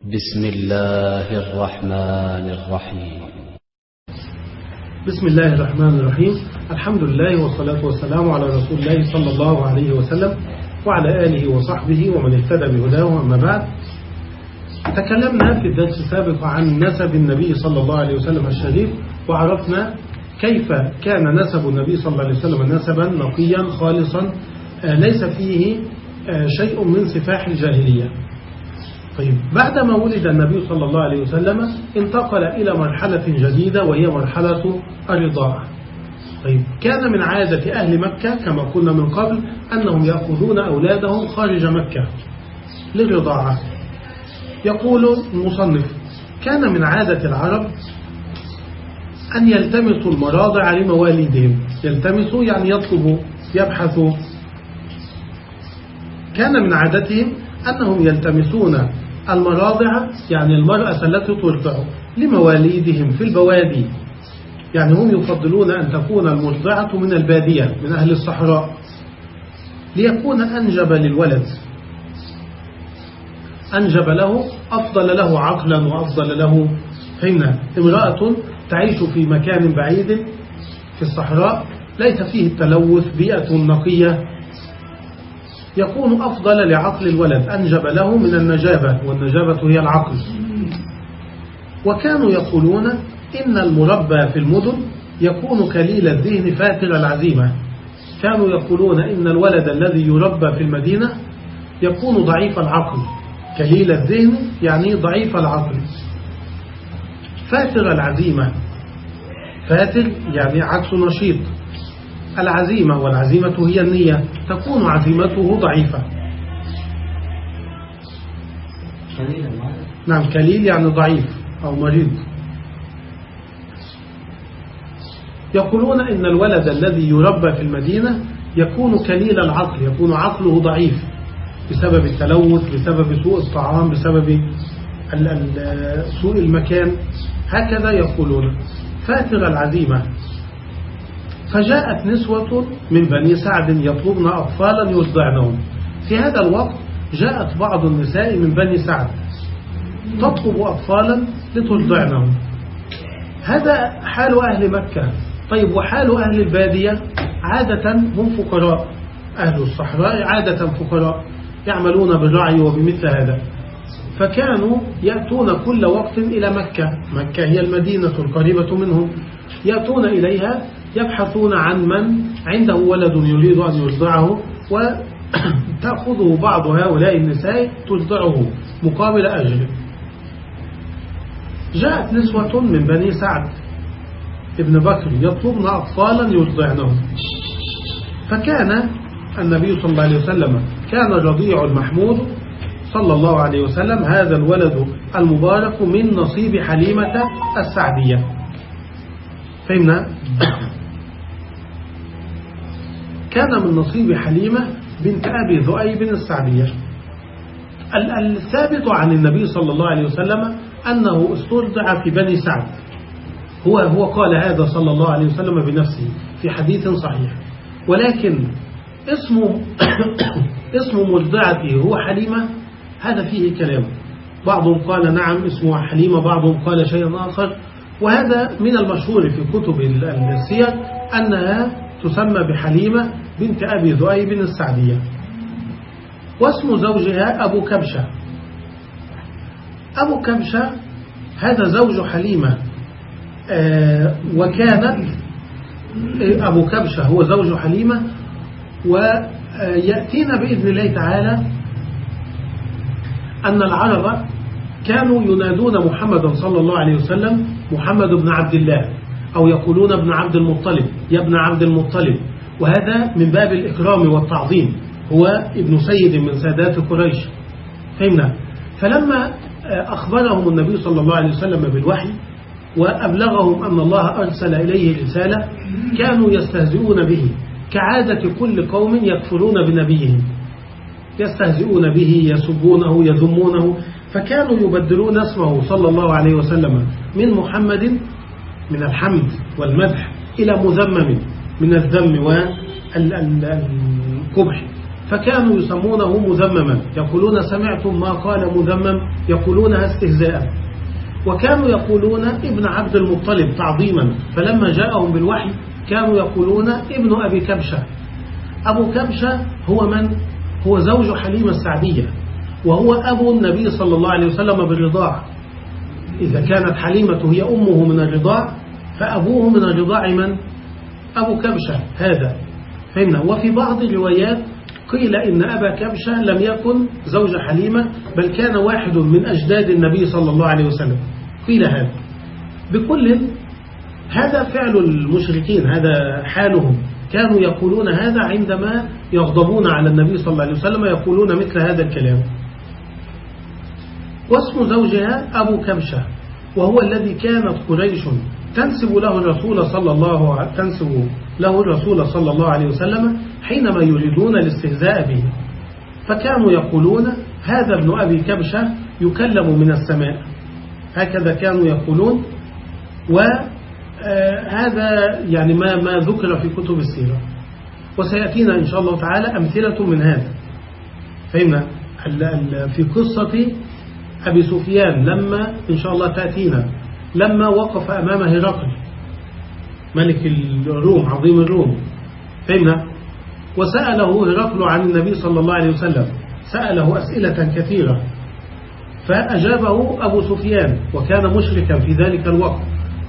بسم الله الرحمن الرحيم. بسم الله الرحمن الرحيم. الحمد لله والصلاة والسلام على رسول الله صلى الله عليه وسلم وعلى آله وصحبه ومن اهتدى بهداه أما بعد. تكلمنا في الدرس السابق عن نسب النبي صلى الله عليه وسلم الشريف وعرفنا كيف كان نسب النبي صلى الله عليه وسلم نسبا نقيا خالصا. ليس فيه شيء من سفاح الجاهلية. طيب بعدما ولد النبي صلى الله عليه وسلم انتقل إلى مرحلة جديدة وهي مرحلة الرضاعة. طيب كان من عادة أهل مكة كما قلنا من قبل أنهم يأخذون أولادهم خارج مكة للرضاعة. يقول المصنف كان من عادة العرب أن يلتمسوا المراضع لمواليدهم. يلتمسوا يعني يطلبوا يبحثوا. كان من عادتهم أنهم يلتمسون المراضع يعني المرأة التي ترضع لمواليدهم في البوادي. يعني هم يفضلون أن تكون المرضعة من البادية من أهل الصحراء ليكون أنجب للولد. أنجب له أفضل له عقلا وأفضل له فهمنا امرأة تعيش في مكان بعيد في الصحراء ليس فيه التلوث بيئة نقية. يكون أفضل لعقل الولد. أنجب له من النجابة والنجابة هي العقل. وكانوا يقولون إن المربى في المدن يكون كليل الذهن فاتر العزيمة. كانوا يقولون إن الولد الذي يربى في المدينة يكون ضعيف العقل. كليل الذهن يعني ضعيف العقل. فاتر العزيمة. فاتر يعني عكس نشيط. العزيمة والعزيمة هي النية. تكون عزيمته ضعيفة. نعم كليل يعني ضعيف أو مريض. يقولون إن الولد الذي يربى في المدينة يكون كليل العقل يكون عقله ضعيف بسبب التلوث بسبب سوء الطعام بسبب سوء المكان. هكذا يقولون. فاتر العزيمة. فجاءت نسوة من بني سعد يطلبن أطفالا يرضعنهم في هذا الوقت جاءت بعض النساء من بني سعد تطلب أطفالا لترضعنهم هذا حال أهل مكة. طيب وحال أهل البادية؟ عادة هم فقراء. أهل الصحراء عادة فقراء يعملون بالرعي وبمثل هذا. فكانوا يأتون كل وقت إلى مكة. مكة هي المدينة القريبة منهم. يأتون إليها يبحثون عن من عنده ولد يريد أن يرضعه وتأخذه بعض هؤلاء النساء ترضعه مقابل أجر جاءت نسوة من بني سعد ابن بكر يطلبن أطفالا يرضعنهم فكان النبي صلى الله عليه وسلم كان رضيع المحمود صلى الله عليه وسلم هذا الولد المبارك من نصيب حليمة السعدية. فهمنا كان من نصيب حليمة بنت أبي ذؤيب السعدية. الثابت عن النبي صلى الله عليه وسلم أنه استرضع في بني سعد. هو هو قال هذا صلى الله عليه وسلم بنفسه في حديث صحيح. ولكن اسم اسم مرضعته هو حليمة هذا فيه كلام. بعضهم قال نعم اسمها حليمة بعضهم قال شيئا آخر. وهذا من المشهور في كتب السير أنها تسمى بحليمة بنت أبي ذؤيب السعدية. واسم زوجها أبو كبشة. أبو كبشة هذا زوج حليمة. آه وكانت أبو كبشة هو زوج حليمة. ويأتينا بإذن الله تعالى أن العرب كانوا ينادون محمدا صلى الله عليه وسلم محمد بن عبد الله. أو يقولون ابن عبد المطلب يا ابن عبد المطلب. وهذا من باب الإكرام والتعظيم. هو ابن سيد من سادات قريش. فهمنا؟ فلما أخبرهم النبي صلى الله عليه وسلم بالوحي وأبلغهم أن الله أرسل إليه رسالة كانوا يستهزئون به. كعادة كل قوم يكفرون بنبيهم. يستهزئون به يسبونه يذمونه. فكانوا يبدلون اسمه صلى الله عليه وسلم من محمد من الحمد والمدح إلى مذمم من الذم والقبح. فكانوا يسمونه مذمما. يقولون سمعتم ما قال مذمم يقولونها استهزاء. وكانوا يقولون ابن عبد المطلب تعظيما. فلما جاءهم بالوحي كانوا يقولون ابن أبي كبشة. أبو كبشة هو من؟ هو زوج حليمة السعدية. وهو أبو النبي صلى الله عليه وسلم بالرضاع إذا كانت حليمة هي أمه من الرضاع فأبوه من الرضاع من؟ أبو كبشة هذا. فهمنا؟ وفي بعض الروايات قيل إن أبا كبشة لم يكن زوج حليمة بل كان واحد من أجداد النبي صلى الله عليه وسلم. قيل هذا. بكل هذا فعل المشركين هذا حالهم. كانوا يقولون هذا عندما يغضبون على النبي صلى الله عليه وسلم يقولون مثل هذا الكلام. واسم زوجها أبو كبشة وهو الذي كانت قريش تنسب له الرسول صلى الله تنسب له الرسول صلى الله عليه وسلم حينما يريدون الاستهزاء به. فكانوا يقولون هذا ابن أبي كبشة يكلم من السماء. هكذا كانوا يقولون وهذا يعني ما ما ذكر في كتب السيرة. وسيأتينا إن شاء الله تعالى أمثلة من هذا. فهمنا في قصة أبي سفيان لما إن شاء الله تأتينا لما وقف أمام هرقل ملك الروم عظيم الروم. فهمنا؟ وسأله هرقل عن النبي صلى الله عليه وسلم سأله أسئلة كثيرة. فأجابه أبو سفيان وكان مشركا في ذلك الوقت.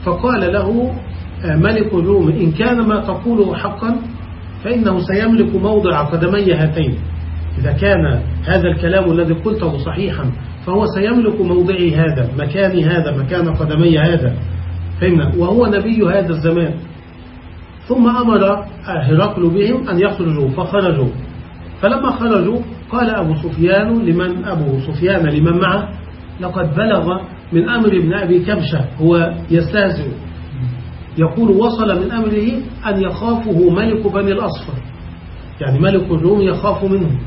فقال له ملك الروم إن كان ما تقوله حقا فإنه سيملك موضع قدمي هاتين. إذا كان هذا الكلام الذي قلته صحيحا فهو سيملك موضعي هذا مكاني هذا مكان قدمي هذا. فهمنا وهو نبي هذا الزمان. ثم أمر هرقل بهم أن يخرجوا فخرجوا. فلما خرجوا قال أبو سفيان لمن أبو سفيان لمن معه لقد بلغ من أمر ابن أبي كبشة هو يستهزئ. يقول وصل من أمره أن يخافه ملك بني الأصفر. يعني ملك الروم يخاف منه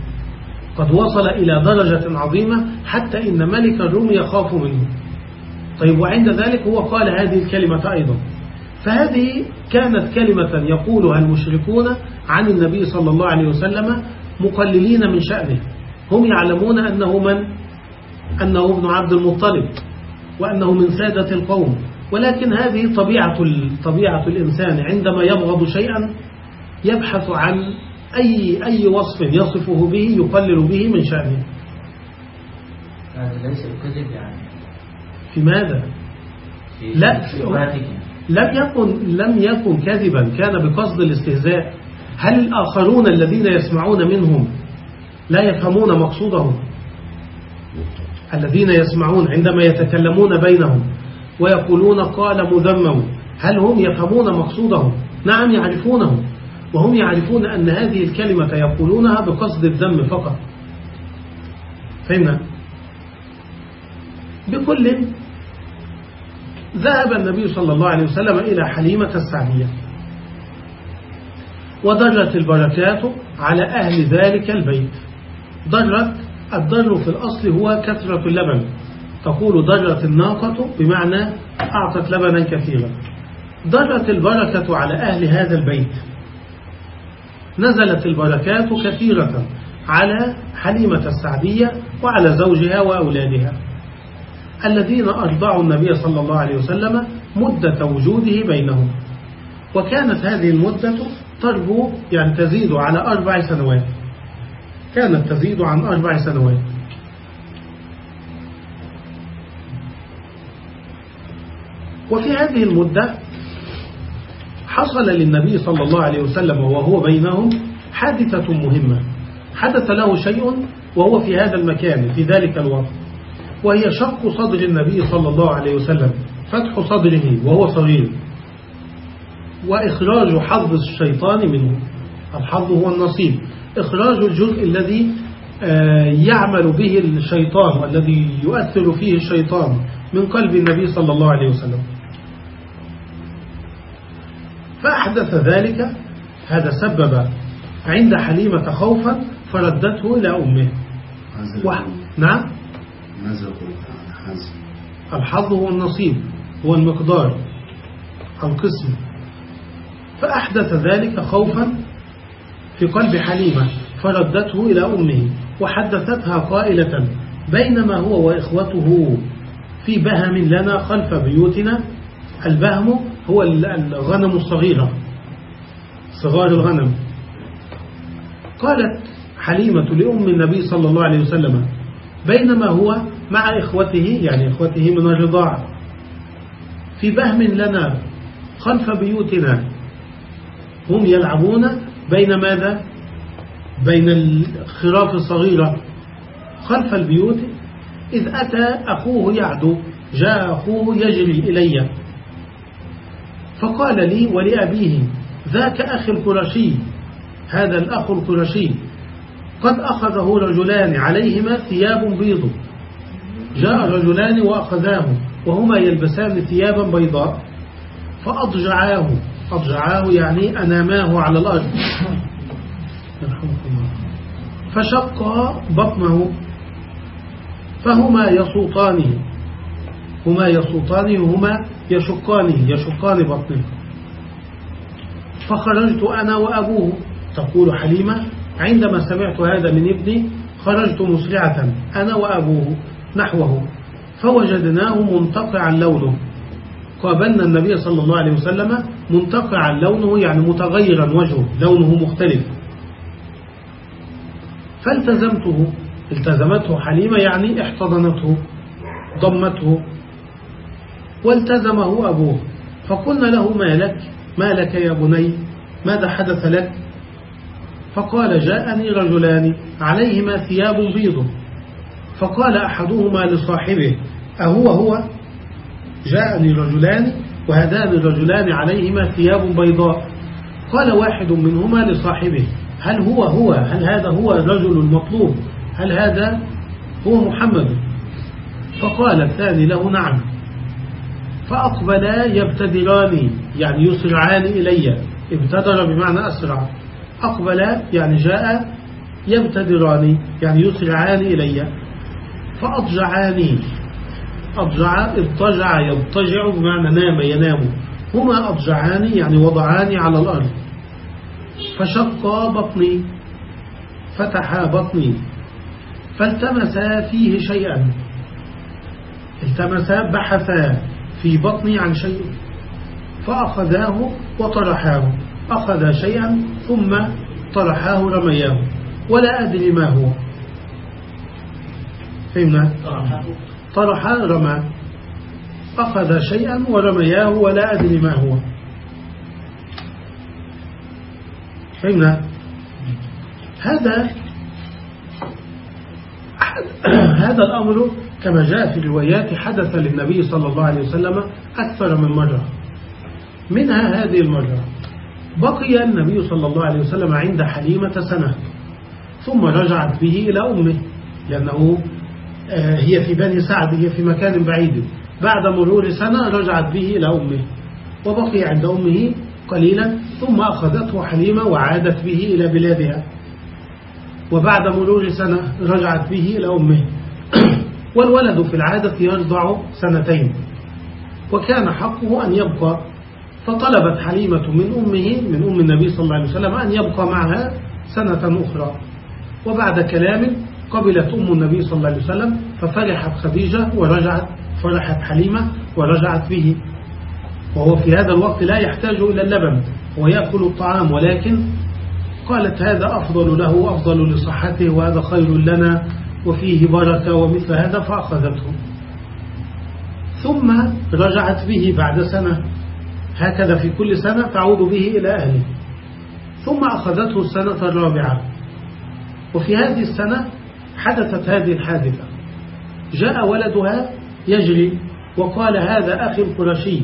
قد وصل إلى درجة عظيمة حتى إن ملك الروم يخاف منه. طيب وعند ذلك هو قال هذه الكلمة أيضا. فهذه كانت كلمة يقولها المشركون عن النبي صلى الله عليه وسلم مقللين من شأنه. هم يعلمون أنه من؟ أنه ابن عبد المطلب وأنه من سادة القوم. ولكن هذه طبيعة طبيعة الإنسان عندما يبغض شيئا يبحث عن أي أي وصف يصفه به يقلل به من شأنه. هذا ليس الكذب يعني. في ماذا؟ في لا في. لم يكن لم يكن كذبا. كان بقصد الاستهزاء. هل الآخرون الذين يسمعون منهم لا يفهمون مقصودهم؟ الذين يسمعون عندما يتكلمون بينهم ويقولون قال مذمم هل هم يفهمون مقصودهم؟ نعم يعرفونه وهم يعرفون أن هذه الكلمة يقولونها بقصد الذم فقط. فهمنا؟ بكل ذهب النبي صلى الله عليه وسلم إلى حليمة السعدية. وضرت البركات على أهل ذلك البيت. ضرت الضر في الأصل هو كثرة اللبن. تقول ضرت الناقة بمعنى أعطت لبنا كثيرا. ضرت البركة على أهل هذا البيت. نزلت البركات كثيرة على حليمة السعدية وعلى زوجها وأولادها الذين أرضعوا النبي صلى الله عليه وسلم مدة وجوده بينهم. وكانت هذه المدة تربو يعني تزيد على أربع سنوات. كانت تزيد عن أربع سنوات. وفي هذه المدة حصل للنبي صلى الله عليه وسلم وهو بينهم حادثة مهمة. حدث له شيء وهو في هذا المكان في ذلك الوقت. وهي شق صدر النبي صلى الله عليه وسلم فتح صدره وهو صغير. وإخراج حظ الشيطان منه. الحظ هو النصيب. إخراج الجزء الذي يعمل به الشيطان والذي يؤثر فيه الشيطان من قلب النبي صلى الله عليه وسلم. فأحدث ذلك هذا سبب عند حليمة خوفا فردته إلى أمه. و... نعم؟ الحظ هو النصيب هو المقدار القسم. فأحدث ذلك خوفا في قلب حليمة فردته إلى أمه وحدثتها قائلة بينما هو وإخوته في بهم لنا خلف بيوتنا البهم هو الغنم الصغيرة صغار الغنم. قالت حليمة لأم النبي صلى الله عليه وسلم بينما هو مع إخوته يعني إخوته من الرضاعة في بهم لنا خلف بيوتنا. هم يلعبون بين ماذا؟ بين الخراف الصغيرة خلف البيوت. إذ أتى أخوه يعدو جاء أخوه يجري إلي. فقال لي ولأبيه ذاك أخي القرشي هذا الأخ القرشي قد أخذه رجلان عليهما ثياب بيض. جاء رجلان وأخذاه وهما يلبسان ثيابا بيضاء فأضجعاه. أضجعاه يعني أناماه على الأرض. فشق بطنه فهما يصوتانه هما يصوتانه هما يشقانه يشقان بطنه. فخرجت أنا وأبوه تقول حليمة عندما سمعت هذا من ابني خرجت مسرعة أنا وأبوه نحوه فوجدناه منتقعا لونه. قابلنا النبي صلى الله عليه وسلم منتقعا لونه يعني متغيرا وجهه لونه مختلف. فالتزمته التزمته حليمة يعني احتضنته ضمته. والتزمه أبوه. فقلنا له ما لك؟ ما لك يا بني؟ ماذا حدث لك؟ فقال جاءني رجلان عليهما ثياب بيض. فقال أحدهما لصاحبه أهو هو؟ جاءني رجلان وهذان الرجلان عليهما ثياب بيضاء. قال واحد منهما لصاحبه هل هو هو؟ هل هذا هو الرجل المطلوب هل هذا هو محمد؟ فقال الثاني له نعم. فأقبلا يبتدران يعني يسرعان إلي. ابتدر بمعنى أسرع. أقبلا يعني جاء يبتدران يعني يسرعان إلي. فأضجعاني. أضجع اضطجع يضطجع بمعنى نام ينام. هما أضجعاني يعني وضعاني على الأرض. فشق بطني. فتح بطني. فالتمسا فيه شيئا. التمسا بحثا. في بطني عن شيء. فأخذاه وطرحاه. أخذ شيئا ثم طرحاه رمياه. ولا أدري ما هو. فهمنا؟ طرح رمى. أخذ شيئا ورمياه ولا أدري ما هو. فهمنا؟ هذا هذا الأمر كما جاء في الروايات حدث للنبي صلى الله عليه وسلم أكثر من مرة. منها هذه المرة. بقي النبي صلى الله عليه وسلم عند حليمة سنة ثم رجعت به إلى أمه لأنه آه، هي في بني سعد هي في مكان بعيد. بعد مرور سنة رجعت به إلى أمه. وبقي عند أمه قليلا ثم أخذته حليمة وعادت به إلى بلادها. وبعد مرور سنة رجعت به إلى أمه. والولد في العادة يرضع سنتين. وكان حقه أن يبقى فطلبت حليمة من أمه من أم النبي صلى الله عليه وسلم أن يبقى معها سنة أخرى. وبعد كلام قبلت أم النبي صلى الله عليه وسلم ففرحت خديجة ورجعت فرحت حليمة ورجعت به. وهو في هذا الوقت لا يحتاج إلى اللبن ويأكل الطعام ولكن قالت هذا أفضل له أفضل لصحته وهذا خير لنا. وفيه بركة ومثل هذا فأخذته. ثم رجعت به بعد سنة. هكذا في كل سنة تعود به إلى أهله. ثم أخذته السنة الرابعة. وفي هذه السنة حدثت هذه الحادثة. جاء ولدها يجري وقال هذا أخي القرشي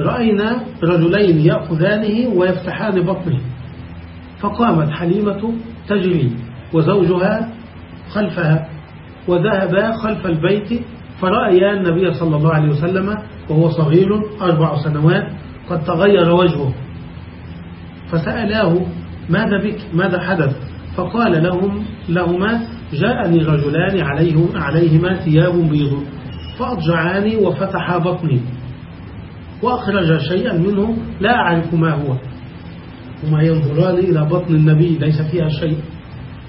رأينا رجلين يأخذانه ويفتحان بطنه. فقامت حليمة تجري وزوجها خلفها. وذهبا خلف البيت فرأيا النبي صلى الله عليه وسلم وهو صغير أربع سنوات قد تغير وجهه. فسألاه ماذا بك؟ ماذا حدث؟ فقال لهم لهما جاءني رجلان عليهم عليهما ثياب بيض فأضجعاني وفتحا بطني. وأخرج شيئا منه لا أعرف ما هو. هما ينظران إلى بطن النبي ليس فيها شيء.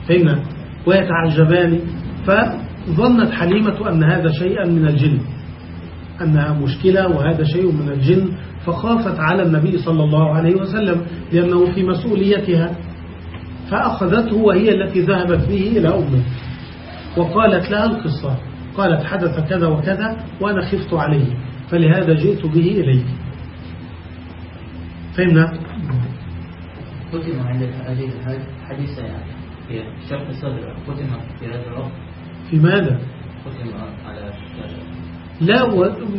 فهمنا ويتعجبان. فظنت حليمة أن هذا شيئا من الجن أنها مشكلة وهذا شيء من الجن فخافت على النبي صلى الله عليه وسلم لأنه في مسؤوليتها فأخذته وهي التي ذهبت به إلى أمه. وقالت لها القصة قالت حدث كذا وكذا وأنا خفت عليه فلهذا جئت به إليك. فهمنا؟ ختم عند هذه الحديثة يعني في شرق الصدر ختم في هذا الوقت. في ماذا؟ ختم على لا.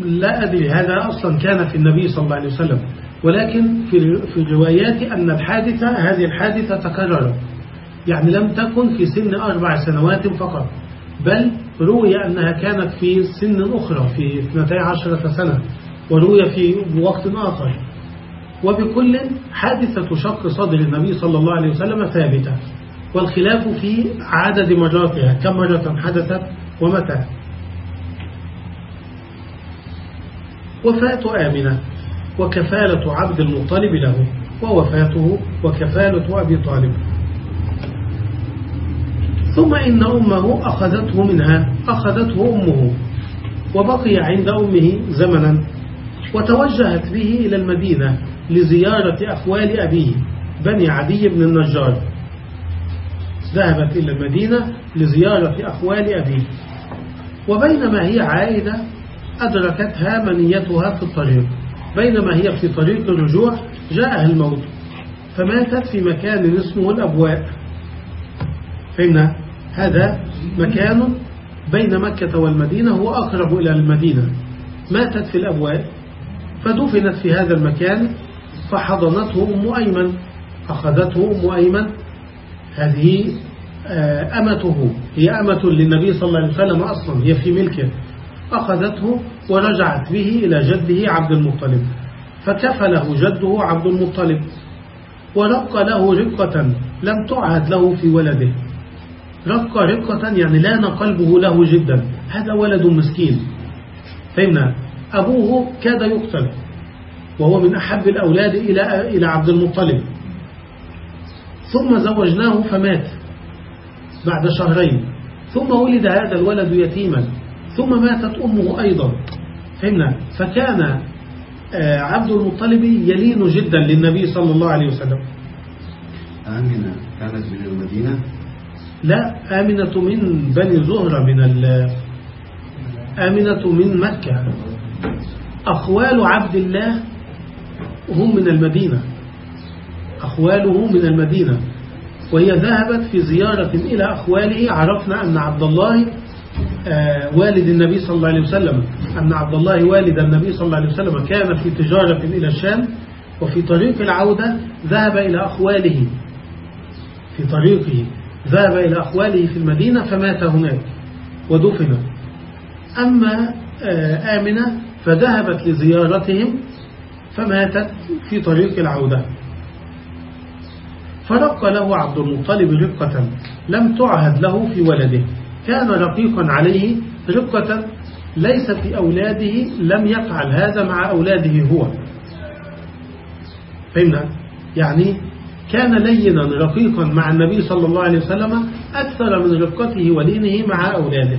لا أدري هذا أصلا كان في النبي صلى الله عليه وسلم. ولكن في في الروايات أن الحادثة هذه الحادثة تكررت. يعني لم تكن في سن أربع سنوات فقط. بل روي أنها كانت في سن أخرى في 12 سنة وروي في وقت آخر. وبكل حادثة شق صدر النبي صلى الله عليه وسلم ثابتة. والخلاف في عدد مراتها كم مرة حدثت ومتى. وفاة آمنة وكفالة عبد المطلب له ووفاته وكفالة أبي طالب. ثم إن أمه أخذته منها أخذته أمه وبقي عند أمه زمنا وتوجهت به إلى المدينة لزيارة أخوال أبيه بني عدي بن النجار. ذهبت إلى المدينة لزيارة أخوال أبيه. وبينما هي عائدة أدركتها منيتها في الطريق. بينما هي في طريق الرجوع جاءها الموت فماتت في مكان اسمه الأبواء. فإن هذا مكان بين مكة والمدينة هو أقرب إلى المدينة. ماتت في الأبواء فدفنت في هذا المكان فحضنته أم أيمن أخذته أم أيمن هذه آه، أمته. هي أمة للنبي صلى الله عليه وسلم أصلا. هي في ملكه. أخذته ورجعت به إلى جده عبد المطلب. فكفله جده عبد المطلب. ورق له رقة لم تعهد له في ولده. رق رقة يعني لأن قلبه له جدا. هذا ولد مسكين. فهمنا أبوه كاد يقتل. وهو من أحب الأولاد إلى إلى عبد المطلب. ثم زوجناه فمات بعد شهرين. ثم ولد هذا الولد يتيما. ثم ماتت أمه أيضا. فهمنا؟ فكان آه، عبد المطلب يلين جدا للنبي صلى الله عليه وسلم. آمنة كانت من المدينة؟ لا آمنة من بني زهرة من آمنة من مكة. أخوال عبد الله هم من المدينة. أخواله من المدينة وهي ذهبت في زيارة إلى أخواله. عرفنا أن عبد الله آه، والد النبي صلى الله عليه وسلم. أن عبد الله والد النبي صلى الله عليه وسلم كان في تجارة إلى الشام وفي طريق العودة ذهب إلى أخواله. في طريقه ذهب إلى أخواله في المدينة فمات هناك ودفن. أما آه، آمنة فذهبت لزيارتهم فماتت في طريق العودة. فرق له عبد المطلب رقة لم تعهد له في ولده. كان رقيقا عليه رقة ليس في أولاده لم يفعل هذا مع أولاده هو. فهمنا؟ يعني كان لينا رقيقا مع النبي صلى الله عليه وسلم أكثر من رقته ولينه مع أولاده.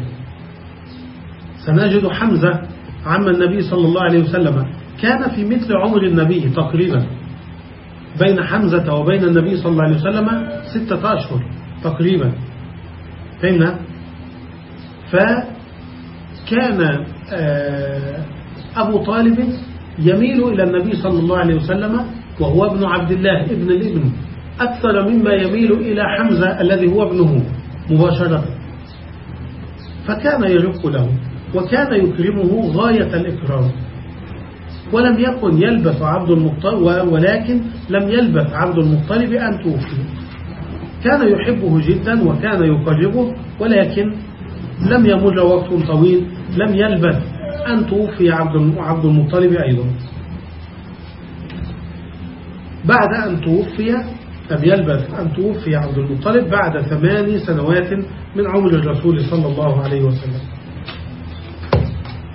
سنجد حمزة عم النبي صلى الله عليه وسلم. كان في مثل عمر النبي تقريبا. بين حمزة وبين النبي صلى الله عليه وسلم ستة أشهر تقريبا. فهمنا؟ فكان آه، أبو طالب يميل إلى النبي صلى الله عليه وسلم وهو ابن عبد الله ابن الابن. أكثر مما يميل إلى حمزة الذي هو ابنه مباشرة. فكان يرق له وكان يكرمه غاية الإكرام. ولم يكن يلبث عبد المطلب ولكن لم يلبث عبد المطلب أن توفي. كان يحبه جدا وكان يقربه ولكن لم يمر وقت طويل لم يلبث أن توفي عبد المطلب أيضا. بعد أن توفي لم يلبث أن توفي عبد المطلب بعد ثمان سنوات من عمر الرسول صلى الله عليه وسلم.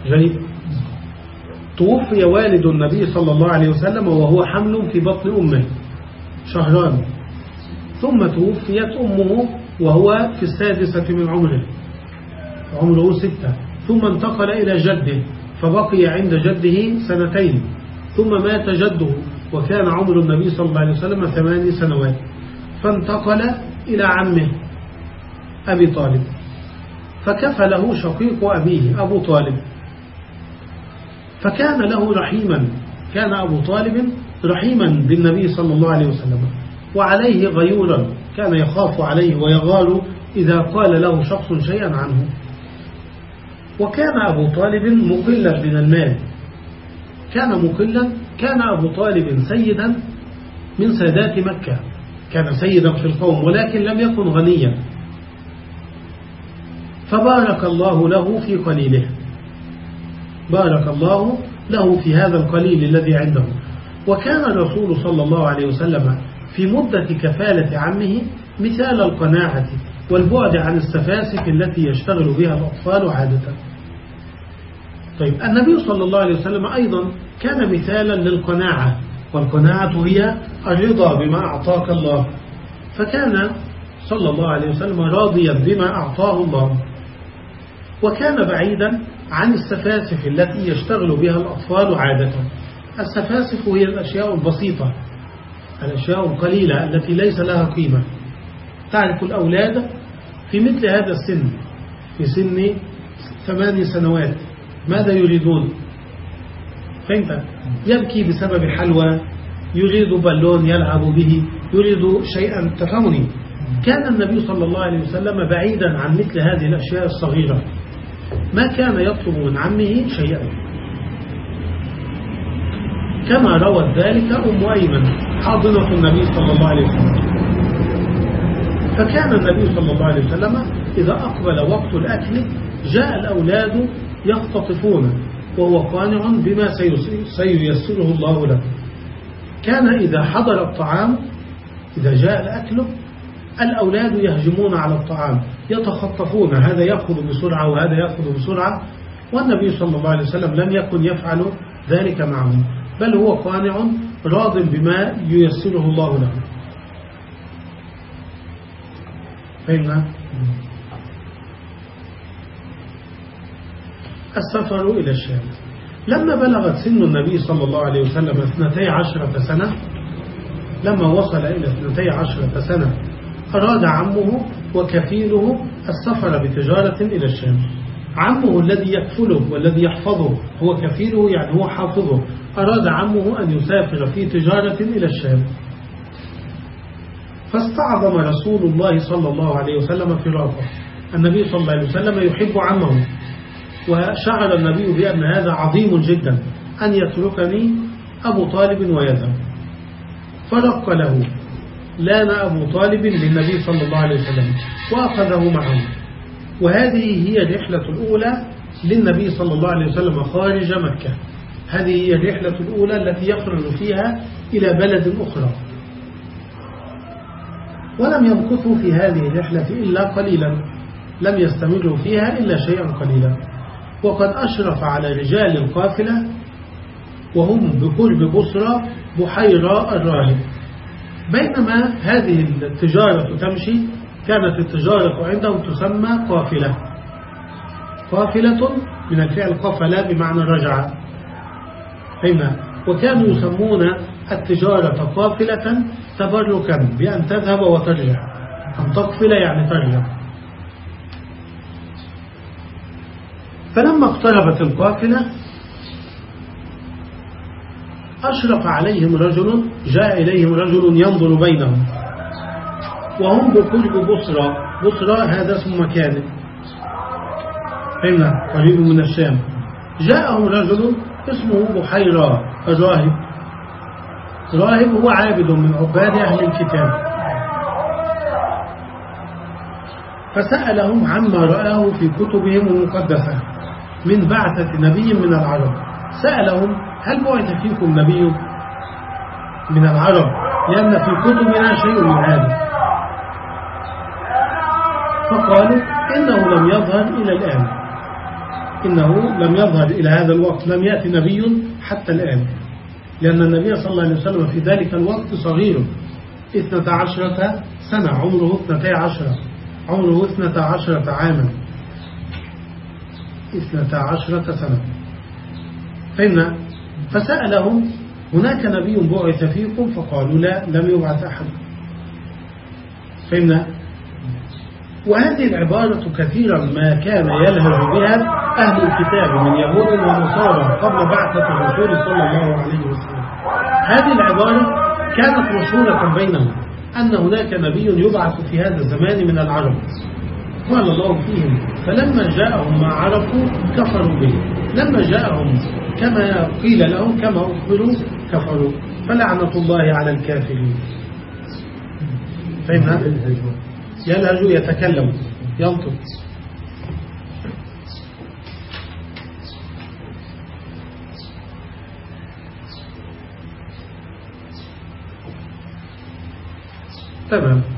جيد توفي والد النبي صلى الله عليه وسلم وهو حمل في بطن أمه. شهران. ثم توفيت أمه وهو في السادسة من عمره. عمره ستة. ثم انتقل إلى جده فبقي عند جده سنتين. ثم مات جده وكان عمر النبي صلى الله عليه وسلم ثماني سنوات. فانتقل إلى عمه أبي طالب. فكفله شقيق أبيه أبو طالب. فكان له رحيما كان أبو طالب رحيما بالنبي صلى الله عليه وسلم وعليه غيورا كان يخاف عليه ويغار إذا قال له شخص شيئا عنه. وكان أبو طالب مقلا من المال. كان مقلا كان أبو طالب سيدا من سادات مكة. كان سيدا في القوم ولكن لم يكن غنيا. فبارك الله له في قليله. بارك الله له في هذا القليل الذي عنده. وكان الرسول صلى الله عليه وسلم في مدة كفالة عمه مثال القناعة والبعد عن السفاسف التي يشتغل بها الأطفال عادة. طيب النبي صلى الله عليه وسلم أيضا كان مثالا للقناعة والقناعة هي الرضا بما أعطاك الله. فكان صلى الله عليه وسلم راضيا بما أعطاه الله. وكان بعيدا عن السفاسف التي يشتغل بها الأطفال عادة. السفاسف هي الأشياء البسيطة الأشياء القليلة التي ليس لها قيمة. تعرف الأولاد في مثل هذا السن في سن ثماني سنوات ماذا يريدون؟ فهمت يبكي بسبب حلوى يريد بالون يلعب به يريد شيئا تفهمني. كان النبي صلى الله عليه وسلم بعيدا عن مثل هذه الأشياء الصغيرة. ما كان يطلب من عمه شيئا. كما روت ذلك أم أيمن حاضنة النبي صلى الله عليه وسلم. فكان النبي صلى الله عليه وسلم إذا أقبل وقت الأكل جاء الأولاد يختطفون وهو قانع بما سييسره الله له. كان إذا حضر الطعام إذا جاء الأكل الأولاد يهجمون على الطعام يتخطفون هذا يأخذ بسرعة وهذا يأخذ بسرعة والنبي صلى الله عليه وسلم لم يكن يفعل ذلك معهم بل هو قانع راض بما ييسره الله له. السفر إلى الشام. لما بلغت سن النبي صلى الله عليه وسلم اثنتي عشرة سنة لما وصل إلى اثنتي عشرة سنة أراد عمه وكفيله السفر بتجارة إلى الشام. عمه الذي يكفله والذي يحفظه هو كفيله يعني هو حافظه. أراد عمه أن يسافر في تجارة إلى الشام. فاستعظم رسول الله صلى الله عليه وسلم فراقه النبي صلى الله عليه وسلم يحب عمه وشعر النبي بأن هذا عظيم جدا أن يتركني أبو طالب ويذهب فرق له. لأن أبو طالب للنبي صلى الله عليه وسلم وأخذه معه وهذه هي الرحلة الأولى للنبي صلى الله عليه وسلم خارج مكة. هذه هي الرحلة الأولى التي يخرج فيها إلى بلد أخرى. ولم يمكثوا في هذه الرحلة إلا قليلا لم يستمروا فيها إلا شيئا قليلا. وقد أشرف على رجال القافلة وهم بقرب بصرى بحيرة الراهب. بينما هذه التجارة تمشي كانت التجارة عندهم تسمى قافلة. قافلة من الفعل قفلة بمعنى رجع. فهمنا وكانوا يسمون التجارة قافلة تبركا بأن تذهب وترجع. أن تقفل يعني ترجع. فلما اقتربت القافلة أشرف عليهم رجل جاء إليهم رجل ينظر بينهم. وهم بقرب بصرى بصرى هذا اسم مكان. فهمنا قريب من الشام. جاءهم رجل اسمه بحيرة الراهب. راهب هو عابد من عباد أهل الكتاب. فسألهم عما رآه في كتبهم المقدسة. من بعثة نبي من العرب. سألهم هل بعث فيكم نبي من العرب لأن في كتبنا شيء من هذا؟ فقالوا إنه لم يظهر إلى الآن. إنه لم يظهر إلى هذا الوقت. لم يأتي نبي حتى الآن. لأن النبي صلى الله عليه وسلم في ذلك الوقت صغير. اثنتا عشرة سنة. عمره اثنتا عشرة. عمره اثنتا عشرة عاما. اثنتا عشرة سنة. فهمنا فسألهم هناك نبي بعث فيكم؟ فقالوا لا لم يبعث أحد. فهمنا؟ وهذه العبارة كثيرا ما كان يلهج بها أهل الكتاب من يهود ونصارى قبل بعثة الرسول صلى الله عليه وسلم. هذه العبارة كانت مشهورة بينهم أن هناك نبي يبعث في هذا الزمان من العرب. قال الله فيهم فلما جاءهم ما عرفوا كفروا به. لما جاءهم كما قيل لهم كما أخبروا كفروا. فلعنة الله على الكافرين. فهمنا؟ يلهج يتكلم. ينطق. تمام.